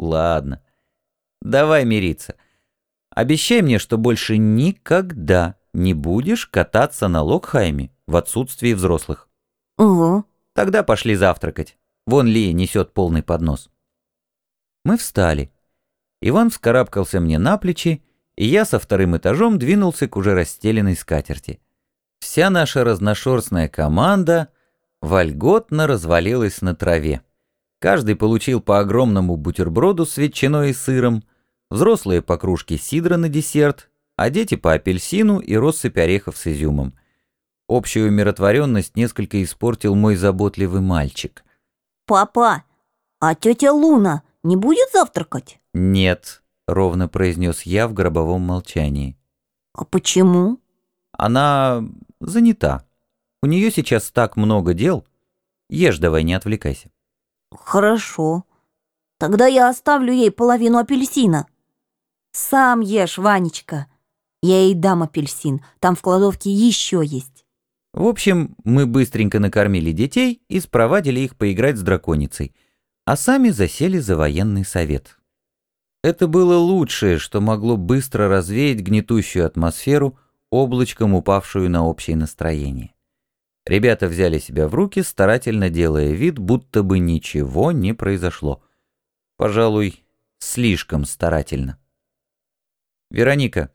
Ладно. Давай мириться. Обещай мне, что больше никогда не будешь кататься на Локхайме в отсутствии взрослых. Угу. Тогда пошли завтракать. Вон Лия несет полный поднос. Мы встали. Иван вскарабкался мне на плечи, и я со вторым этажом двинулся к уже расстеленной скатерти. Вся наша разношерстная команда вольготно развалилась на траве. Каждый получил по огромному бутерброду с ветчиной и сыром, взрослые по кружке сидра на десерт, а дети по апельсину и россыпь орехов с изюмом. Общую умиротворенность несколько испортил мой заботливый мальчик. Папа, а тетя Луна не будет завтракать? «Нет», — ровно произнес я в гробовом молчании. А почему? «Она занята. У нее сейчас так много дел. Ешь давай, не отвлекайся». Хорошо. Тогда я оставлю ей половину апельсина. Сам ешь, Ванечка. Я ей дам апельсин. Там в кладовке еще есть. В общем, мы быстренько накормили детей и спровадили их поиграть с драконицей, а сами засели за военный совет. Это было лучшее, что могло быстро развеять гнетущую атмосферу, облачком упавшую на общее настроение. Ребята взяли себя в руки, старательно делая вид, будто бы ничего не произошло. Пожалуй, слишком старательно. «Вероника,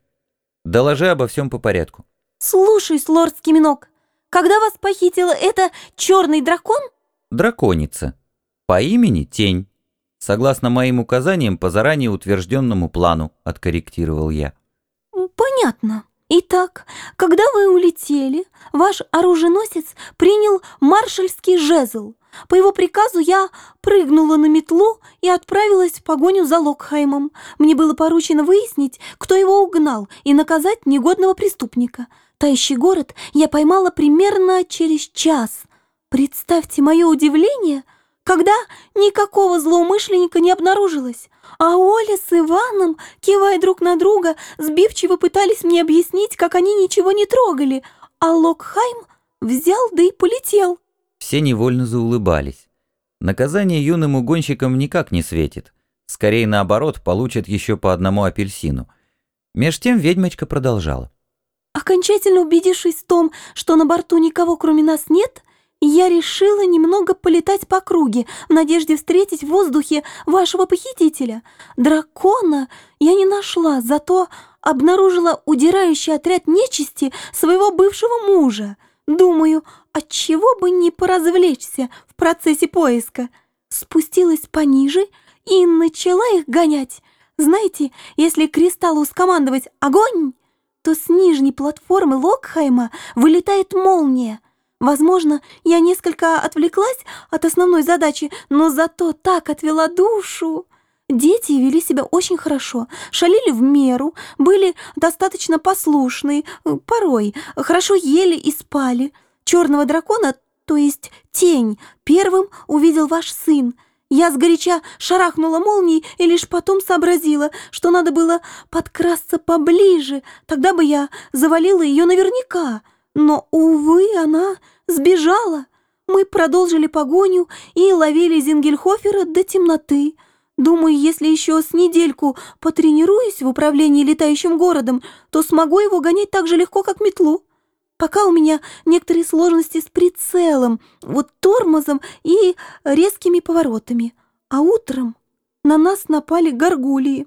доложи обо всем по порядку». Слушаюсь, лорд Скиминок. Когда вас похитила эта черный дракон? Драконица. По имени Тень. Согласно моим указаниям по заранее утвержденному плану, откорректировал я. Понятно. Итак, когда вы улетели, ваш оруженосец принял маршальский жезл. По его приказу я прыгнула на метлу и отправилась в погоню за Локхаймом. Мне было поручено выяснить, кто его угнал, и наказать негодного преступника. Тающий город я поймала примерно через час. Представьте мое удивление, когда никакого злоумышленника не обнаружилось. А Оля с Иваном, кивая друг на друга, сбивчиво пытались мне объяснить, как они ничего не трогали, а Локхайм взял да и полетел. Все невольно заулыбались. Наказание юным угонщикам никак не светит. Скорее наоборот, получат еще по одному апельсину. Меж тем ведьмочка продолжала. Окончательно убедившись в том, что на борту никого кроме нас нет, я решила немного полетать по круге в надежде встретить в воздухе вашего похитителя. Дракона я не нашла, зато обнаружила удирающий отряд нечисти своего бывшего мужа. Думаю, отчего бы не поразвлечься в процессе поиска. Спустилась пониже и начала их гонять. Знаете, если кристаллу скомандовать «Огонь!», то с нижней платформы Локхайма вылетает молния. Возможно, я несколько отвлеклась от основной задачи, но зато так отвела душу. Дети вели себя очень хорошо, шалили в меру, были достаточно послушны, порой, хорошо ели и спали. Черного дракона, то есть тень, первым увидел ваш сын — я сгоряча шарахнула молнией и лишь потом сообразила, что надо было подкрасться поближе, тогда бы я завалила ее наверняка. Но, увы, она сбежала. Мы продолжили погоню и ловили Зингельхофера до темноты. Думаю, если еще с недельку потренируюсь в управлении летающим городом, то смогу его гонять так же легко, как метлу. Пока у меня некоторые сложности с прицелом, вот тормозом и резкими поворотами. А утром на нас напали горгулии.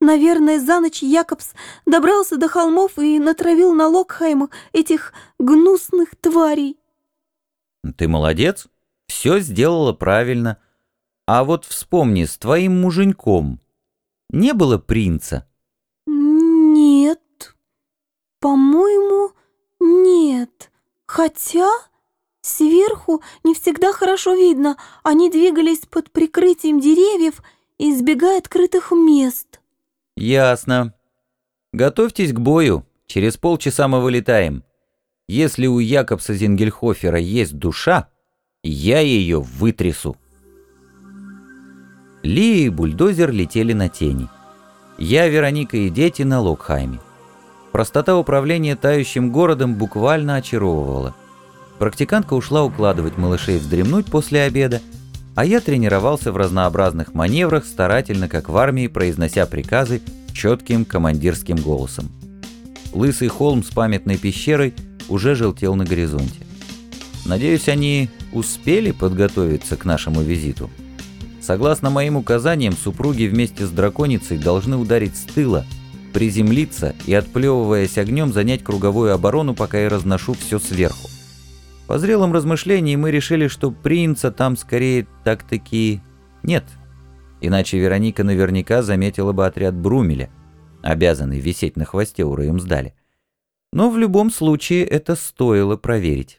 Наверное, за ночь Якобс добрался до холмов и натравил на Локхаймах этих гнусных тварей. Ты молодец, все сделала правильно. А вот вспомни, с твоим муженьком не было принца? Нет, по-моему, нет, хотя сверху не всегда хорошо видно. Они двигались под прикрытием деревьев, избегая открытых мест. Ясно. Готовьтесь к бою. Через полчаса мы вылетаем. Если у Якобса Зингельхофера есть душа, я ее вытрясу. Ли и бульдозер летели на тени. Я, Вероника и дети на Локхайме. Простота управления тающим городом буквально очаровывала. Практикантка ушла укладывать малышей вздремнуть после обеда, а я тренировался в разнообразных маневрах, старательно, как в армии, произнося приказы четким командирским голосом. Лысый холм с памятной пещерой уже желтел на горизонте. Надеюсь, они успели подготовиться к нашему визиту. Согласно моим указаниям, супруги вместе с драконицей должны ударить с тыла, приземлиться и, отплевываясь огнем, занять круговую оборону, пока я разношу все сверху. По зрелым размышлениям мы решили, что принца там скорее так-таки нет. Иначе Вероника наверняка заметила бы отряд Брумеля, обязанный висеть на хвосте у Раюмсдали. Но в любом случае это стоило проверить.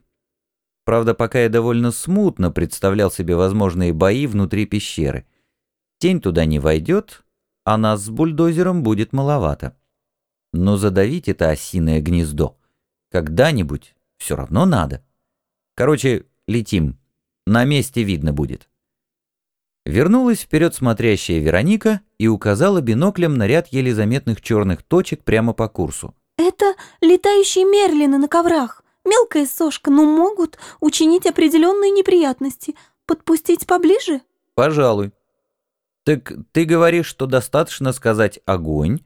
Правда, пока я довольно смутно представлял себе возможные бои внутри пещеры. Тень туда не войдет, а нас с бульдозером будет маловато. Но задавить это осиное гнездо когда-нибудь все равно надо. Короче, летим. На месте видно будет. Вернулась вперед смотрящая Вероника и указала биноклем на ряд еле заметных черных точек прямо по курсу. «Это летающие мерлины на коврах. Мелкая сошка, но могут учинить определенные неприятности. Подпустить поближе?» «Пожалуй. Так ты говоришь, что достаточно сказать «огонь»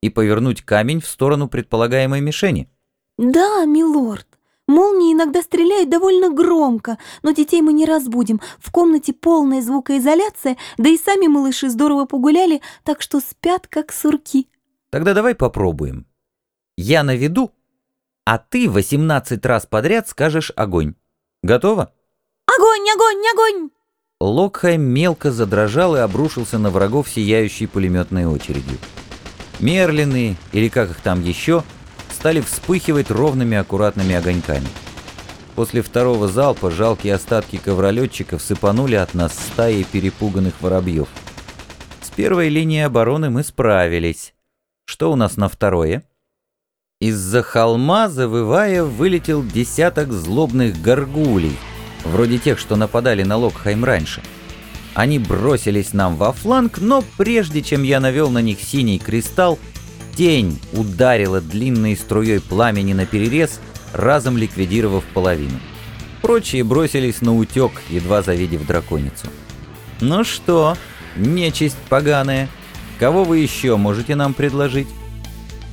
и повернуть камень в сторону предполагаемой мишени?» «Да, милорд. Молнии иногда стреляют довольно громко, но детей мы не разбудим. В комнате полная звукоизоляция, да и сами малыши здорово погуляли, так что спят как сурки. Тогда давай попробуем. Я наведу, а ты 18 раз подряд скажешь огонь. Готово? Огонь, огонь, огонь! Локхайм мелко задрожал и обрушился на врагов сияющей пулеметной очередью. Мерлины, или как их там еще, стали вспыхивать ровными аккуратными огоньками. После второго залпа жалкие остатки ковролетчиков сыпанули от нас стаи перепуганных воробьев. С первой линией обороны мы справились. Что у нас на второе? Из-за холма, завывая, вылетел десяток злобных горгулей, вроде тех, что нападали на Локхайм раньше. Они бросились нам во фланг, но прежде чем я навел на них синий кристалл, Тень ударила длинной струей пламени на перерез, разом ликвидировав половину. Прочие бросились на утек, едва завидев драконицу. «Ну что, нечисть поганая, кого вы еще можете нам предложить?»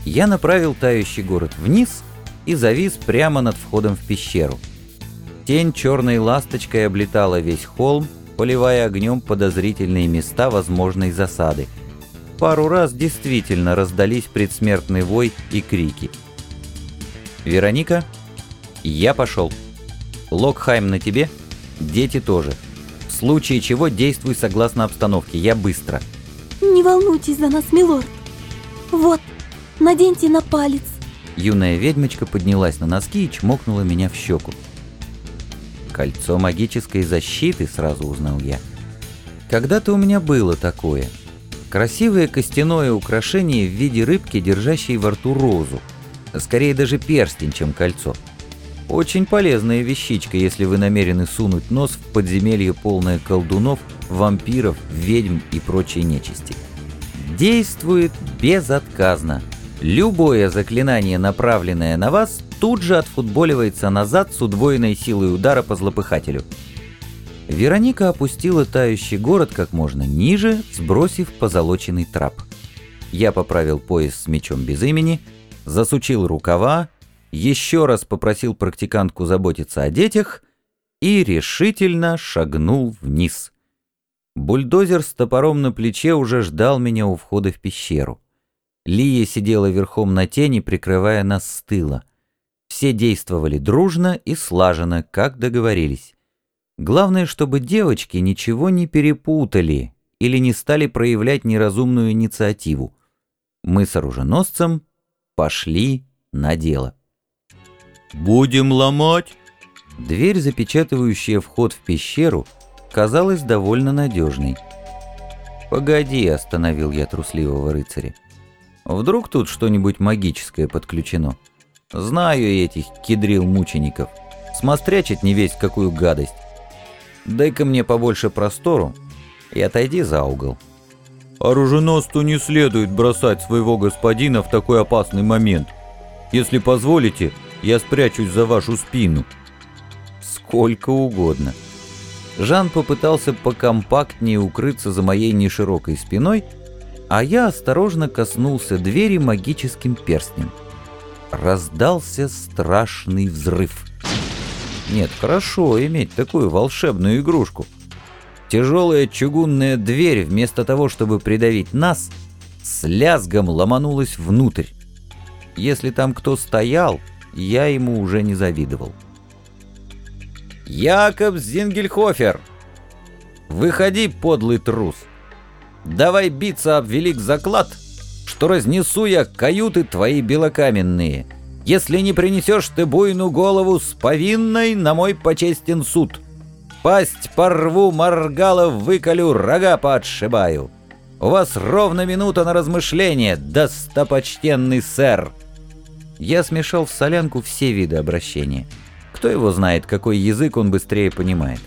Я направил тающий город вниз и завис прямо над входом в пещеру. Тень черной ласточкой облетала весь холм, поливая огнем подозрительные места возможной засады – пару раз действительно раздались предсмертный вой и крики. «Вероника, я пошел. Локхайм на тебе, дети тоже. В случае чего действуй согласно обстановке, я быстро». «Не волнуйтесь за нас, милорд. Вот, наденьте на палец». Юная ведьмочка поднялась на носки и чмокнула меня в щеку. «Кольцо магической защиты», — сразу узнал я. «Когда-то у меня было такое». Красивое костяное украшение в виде рыбки, держащей во рту розу. Скорее даже перстень, чем кольцо. Очень полезная вещичка, если вы намерены сунуть нос в подземелье полное колдунов, вампиров, ведьм и прочей нечисти. Действует безотказно. Любое заклинание, направленное на вас, тут же отфутболивается назад с удвоенной силой удара по злопыхателю – Вероника опустила тающий город как можно ниже, сбросив позолоченный трап. Я поправил пояс с мечом без имени, засучил рукава, еще раз попросил практикантку заботиться о детях и решительно шагнул вниз. Бульдозер с топором на плече уже ждал меня у входа в пещеру. Лия сидела верхом на тени, прикрывая нас с тыла. Все действовали дружно и слаженно, как договорились. Главное, чтобы девочки ничего не перепутали или не стали проявлять неразумную инициативу. Мы с оруженосцем пошли на дело. «Будем ломать?» Дверь, запечатывающая вход в пещеру, казалась довольно надежной. «Погоди», — остановил я трусливого рыцаря. «Вдруг тут что-нибудь магическое подключено? Знаю этих кедрил-мучеников. Смострячить не весь какую гадость. Дай-ка мне побольше простору и отойди за угол. Оруженосцу не следует бросать своего господина в такой опасный момент. Если позволите, я спрячусь за вашу спину. Сколько угодно. Жан попытался покомпактнее укрыться за моей неширокой спиной, а я осторожно коснулся двери магическим перстнем. Раздался страшный взрыв. Нет, хорошо иметь такую волшебную игрушку. Тяжелая чугунная дверь, вместо того, чтобы придавить нас, с лязгом ломанулась внутрь. Если там кто стоял, я ему уже не завидовал. «Якоб Зингельхофер! Выходи, подлый трус! Давай биться об велик заклад, что разнесу я каюты твои белокаменные, если не принесешь ты буйну голову с повинной на мой почестен суд. Пасть порву, моргалов выколю, рога поотшибаю. У вас ровно минута на размышление, достопочтенный сэр!» Я смешал в солянку все виды обращения — кто его знает, какой язык он быстрее понимает.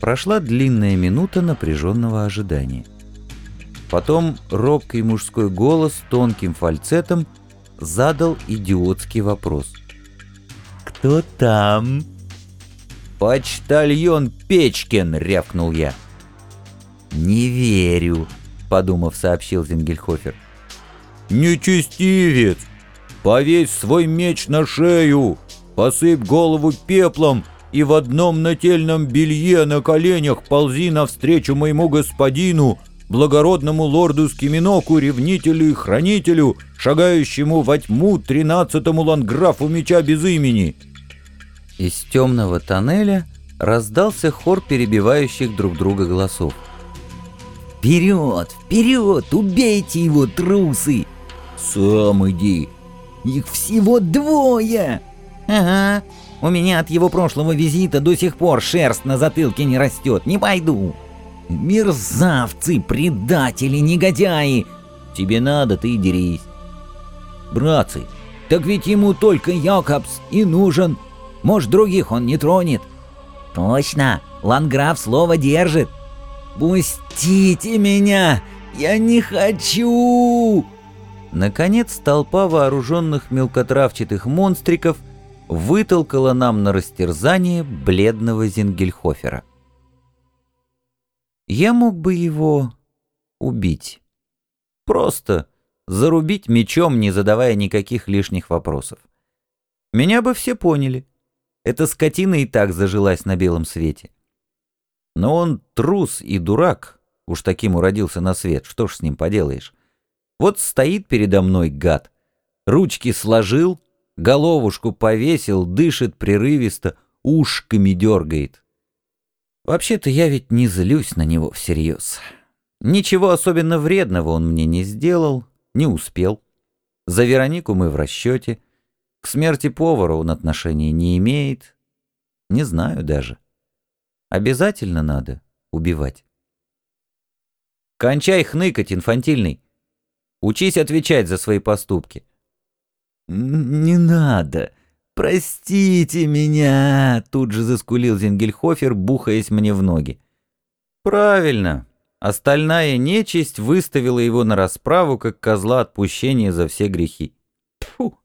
Прошла длинная минута напряженного ожидания. Потом робкий мужской голос тонким фальцетом задал идиотский вопрос. «Кто там?» «Почтальон Печкин!» — рявкнул я. «Не верю», — подумав, сообщил Зингельхофер. «Нечестивец! Повесь свой меч на шею! посыпь голову пеплом и в одном нательном белье на коленях ползи навстречу моему господину, благородному лорду Скиминоку, ревнителю и хранителю, шагающему во тьму тринадцатому ланграфу меча без имени». Из темного тоннеля раздался хор перебивающих друг друга голосов. «Вперед! Вперед! Убейте его, трусы!» «Сам иди!» «Их всего двое!» «Ага, у меня от его прошлого визита до сих пор шерсть на затылке не растет, не пойду». «Мерзавцы, предатели, негодяи! Тебе надо, ты дерись». «Братцы, так ведь ему только Якобс и нужен. Может, других он не тронет». «Точно, Ланграф слово держит». «Пустите меня! Я не хочу!» Наконец толпа вооруженных мелкотравчатых монстриков – вытолкала нам на растерзание бледного Зингельхофера. Я мог бы его убить. Просто зарубить мечом, не задавая никаких лишних вопросов. Меня бы все поняли. Эта скотина и так зажилась на белом свете. Но он трус и дурак, уж таким уродился на свет, что ж с ним поделаешь. Вот стоит передо мной гад, ручки сложил, головушку повесил, дышит прерывисто, ушками дергает. Вообще-то я ведь не злюсь на него всерьез. Ничего особенно вредного он мне не сделал, не успел. За Веронику мы в расчете. К смерти повара он отношения не имеет. Не знаю даже. Обязательно надо убивать. Кончай хныкать, инфантильный. Учись отвечать за свои поступки. «Не надо! Простите меня!» Тут же заскулил Зингельхофер, бухаясь мне в ноги. «Правильно!» Остальная нечисть выставила его на расправу, как козла отпущения за все грехи. Фу.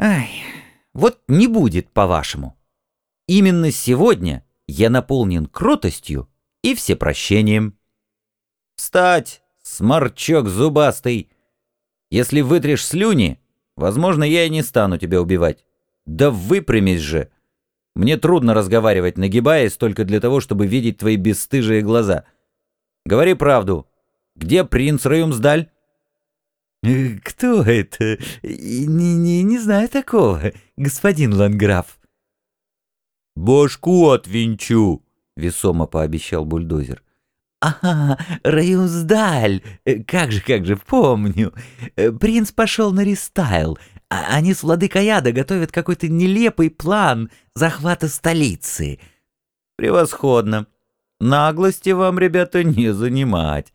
Ай, вот не будет, по-вашему. Именно сегодня я наполнен кротостью и всепрощением. Встать, сморчок зубастый! Если вытрешь слюни, Возможно, я и не стану тебя убивать. Да выпрямись же. Мне трудно разговаривать, нагибаясь только для того, чтобы видеть твои бесстыжие глаза. Говори правду. Где принц Раюмсдаль? Э, «Кто это? Не, не, не знаю такого, господин Ланграф». «Башку отвинчу», — весомо пообещал бульдозер. «Ага, Раюздаль! Э, как же, как же, помню. Э, принц пошел на рестайл. А они с владыкой Яда готовят какой-то нелепый план захвата столицы». «Превосходно. Наглости вам, ребята, не занимать.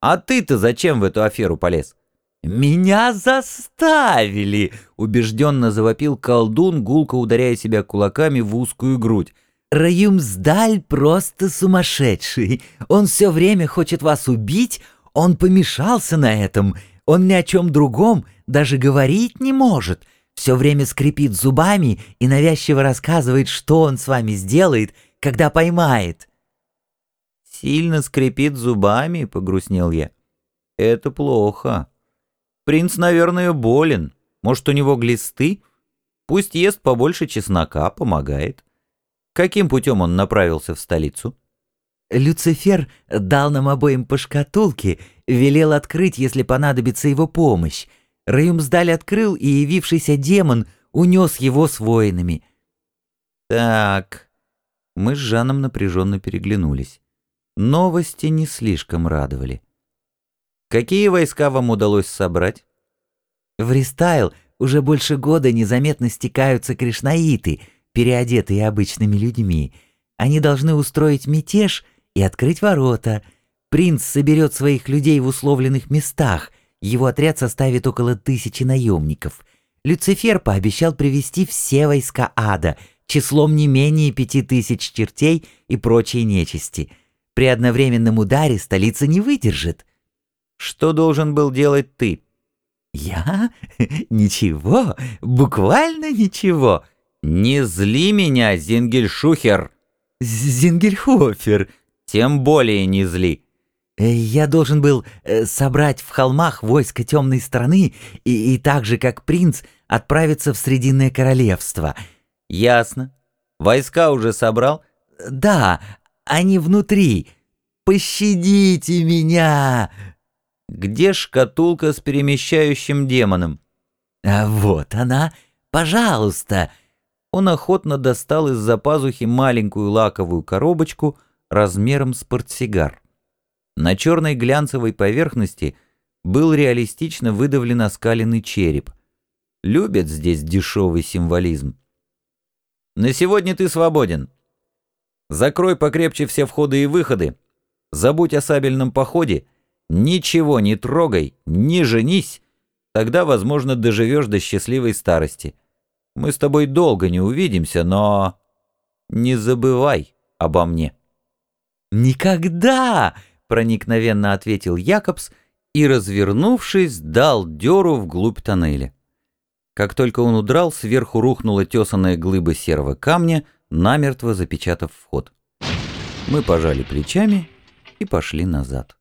А ты-то зачем в эту аферу полез?» «Меня заставили!» — убежденно завопил колдун, гулко ударяя себя кулаками в узкую грудь. Раюмсдаль просто сумасшедший. Он все время хочет вас убить, он помешался на этом. Он ни о чем другом даже говорить не может. Все время скрипит зубами и навязчиво рассказывает, что он с вами сделает, когда поймает. Сильно скрипит зубами, погрустнел я. Это плохо. Принц, наверное, болен. Может, у него глисты? Пусть ест побольше чеснока, помогает. Каким путем он направился в столицу? Люцифер дал нам обоим по шкатулке, велел открыть, если понадобится его помощь. Раюмсдаль открыл, и явившийся демон унес его с воинами. Так, мы с Жаном напряженно переглянулись. Новости не слишком радовали. Какие войска вам удалось собрать? В Ристайл уже больше года незаметно стекаются кришнаиты, переодетые обычными людьми. Они должны устроить мятеж и открыть ворота. Принц соберет своих людей в условленных местах. Его отряд составит около тысячи наемников. Люцифер пообещал привести все войска ада, числом не менее пяти тысяч чертей и прочей нечисти. При одновременном ударе столица не выдержит. Что должен был делать ты? Я? Ничего, буквально ничего. Не зли меня, Зингельшухер. Зингельхофер. Тем более не зли. Э, я должен был э, собрать в холмах войско темной страны и, и так же, как принц, отправиться в Срединное королевство. Ясно. Войска уже собрал? Да, они внутри. Пощадите меня! Где шкатулка с перемещающим демоном? А вот она, пожалуйста. Он охотно достал из-за пазухи маленькую лаковую коробочку размером с портсигар. На черной глянцевой поверхности был реалистично выдавлен оскаленный череп. Любят здесь дешевый символизм. На сегодня ты свободен. Закрой покрепче все входы и выходы. Забудь о сабельном походе Ничего не трогай, не женись, тогда, возможно, доживешь до счастливой старости. Мы с тобой долго не увидимся, но не забывай обо мне». «Никогда!» — проникновенно ответил Якобс и, развернувшись, дал дёру вглубь тоннеля. Как только он удрал, сверху рухнула тесаная глыба серого камня, намертво запечатав вход. Мы пожали плечами и пошли назад.